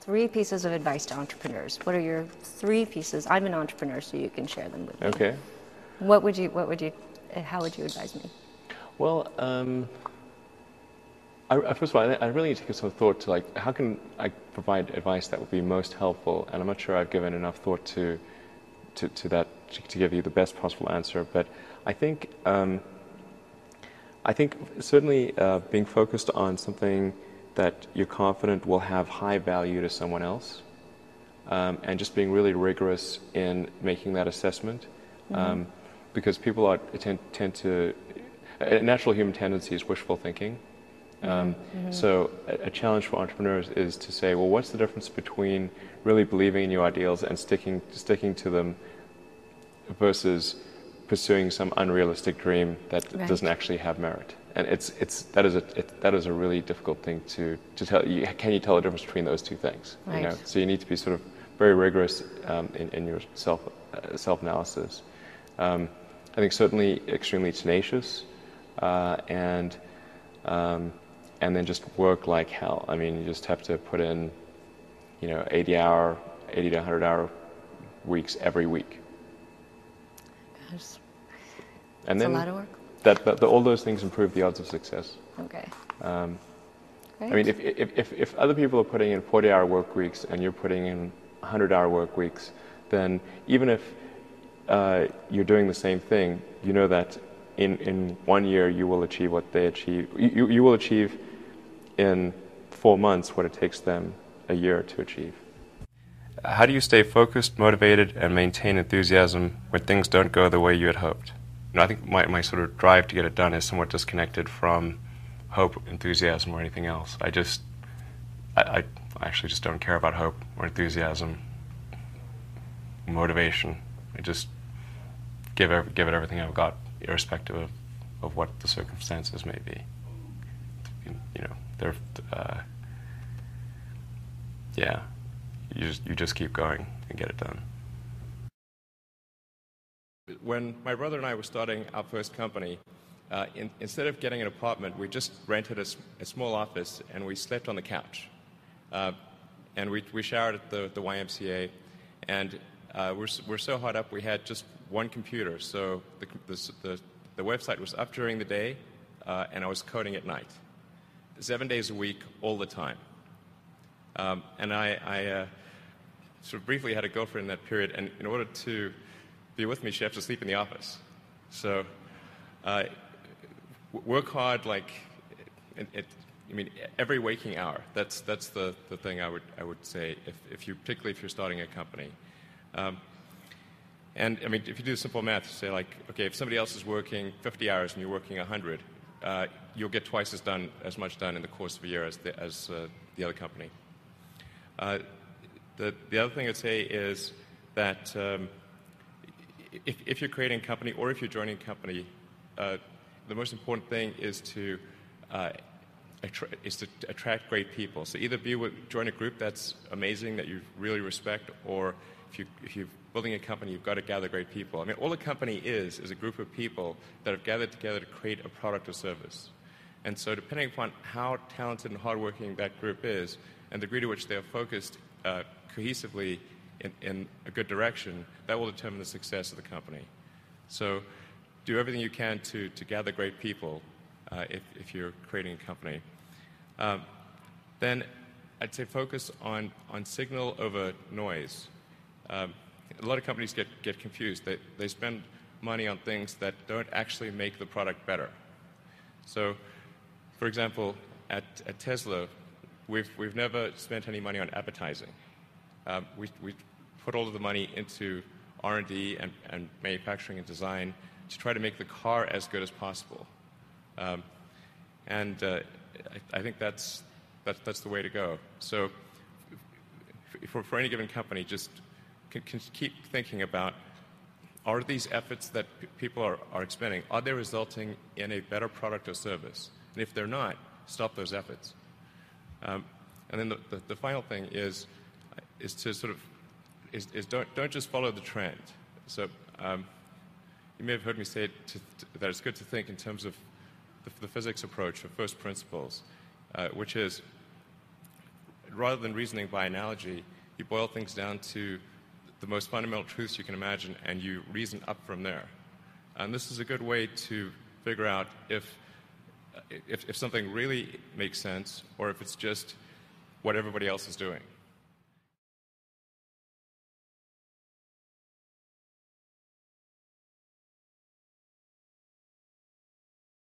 three pieces of advice to entrepreneurs. What are your three pieces? I'm an entrepreneur, so you can share them with me. Okay. What would you? What would you? How would you advise me? Well, um, I, first of all, I, I really need to give some thought to like how can I provide advice that would be most helpful, and I'm not sure I've given enough thought to to, to that to, to give you the best possible answer. But I think um, I think certainly uh, being focused on something that you're confident will have high value to someone else, um, and just being really rigorous in making that assessment, um, because people are tend, tend to a natural human tendency is wishful thinking. Um, So a, a challenge for entrepreneurs is to say, well, what's the difference between really believing in your ideals and sticking sticking to them versus pursuing some unrealistic dream that Right. doesn't actually have merit? And it's it's that is a it, that is a really difficult thing to to tell. You, can you tell the difference between those two things? You know? Right. So you need to be sort of very rigorous um, in, in your self uh, self analysis. Um, I think certainly extremely tenacious, uh, and um, and then just work like hell. I mean, you just have to put in, you know, 80 hour, 80 to 100 hour weeks every week, Gosh, and a then lot of work. That, that, all those things improve the odds of success. Okay. Um, Great. I mean, if, if, if, if other people are putting in 40 hour work weeks and you're putting in 100 hour work weeks, then even if uh, you're doing the same thing, you know that in, in one year you will achieve what they achieve. You, you- you will achieve in four months what it takes them a year to achieve. How do you stay focused, motivated, and maintain enthusiasm when things don't go the way you had hoped? Know, I think my, my sort of drive to get it done is somewhat disconnected from hope, enthusiasm, or anything else. I just, I, I actually just don't care about hope or enthusiasm, motivation. I just give give it everything I've got, irrespective of, of what the circumstances may be. You, you know, they're, uh, yeah, you just you just keep going and get it done. When my brother and I were starting our first company, uh, in, instead of getting an apartment, we just rented a small office and we slept on the couch. Uh, and we, we showered at the, the YMCA. And uh, we're, we're so hot up, we had just one computer. So the, the, the, the website was up during the day, uh, and I was coding at night. Seven days a week, all the time. Um, and I, I uh, sort of briefly had a girlfriend in that period, and in order to be with me, she has to sleep in the office. So uh, work hard, like, it, it, I mean, every waking hour. That's, that's the, the thing I would, I would say, if, if you, particularly if you're starting a company. Um, and I mean, if you do simple math, you say like, okay, if somebody else is working 50 hours and you're working 100, uh, you'll get twice as done, as much done in the course of a year as the, as, uh, the other company. Uh, the, the other thing I'd say is that um, if, if you're creating a company or if you're joining a company, uh, the most important thing is to uh, attra- is to attract great people. So either be with, join a group that's amazing that you really respect, or if you if you're building a company, you've got to gather great people. I mean, all a company is is a group of people that have gathered together to create a product or service. And so, depending upon how talented and hardworking that group is, and the degree to which they are focused uh, cohesively in, in a good direction, that will determine the success of the company. So, do everything you can to, to gather great people uh, if, if you're creating a company. Um, then I'd say focus on, on signal over noise. Um, a lot of companies get, get confused. They, they spend money on things that don't actually make the product better. So, for example, at, at Tesla, we've, we've never spent any money on advertising. Um, we, we put all of the money into R&D and, and manufacturing and design to try to make the car as good as possible. Um, and uh, I, I think that's, that, that's the way to go. So for, for any given company, just can, can keep thinking about are these efforts that p- people are, are expending, are they resulting in a better product or service? And if they're not, stop those efforts. Um, and then the, the, the final thing is, is to sort of, is, is don't, don't just follow the trend. So um, you may have heard me say to, to, that it's good to think in terms of the, the physics approach of first principles, uh, which is rather than reasoning by analogy, you boil things down to the most fundamental truths you can imagine, and you reason up from there. And this is a good way to figure out if, if, if something really makes sense or if it's just what everybody else is doing.